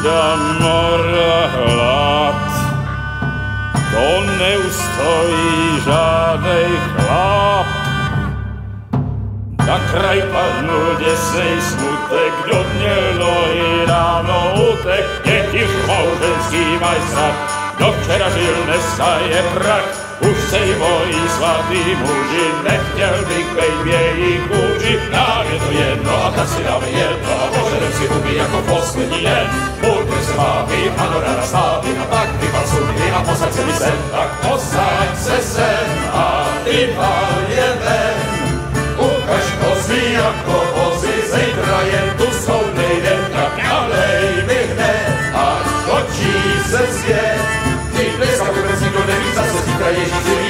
nuda, mora, hlad. To neustojí žádnej chlap. Na kraj padnul děsej smutek, kdo mělo i ráno utek, děti šmouženský mají strach, kdo včera žil, dneska je prach, už se jí bojí svatý muži, nechtěl bych bejt v jejich kůži. Nám je to jedno a tak si a huby jako poslední den. Buďte se máky a do rána stávy a tak vypal sudy a posaď se mi sem, tak posaď se sem a vypal je ven. Ukaž kozy jako vozy, zítra je tu soudnej den, tak nalej mi hned, ať točí se svět. Ty dneska vůbec nikdo neví, zase zítra Ježíš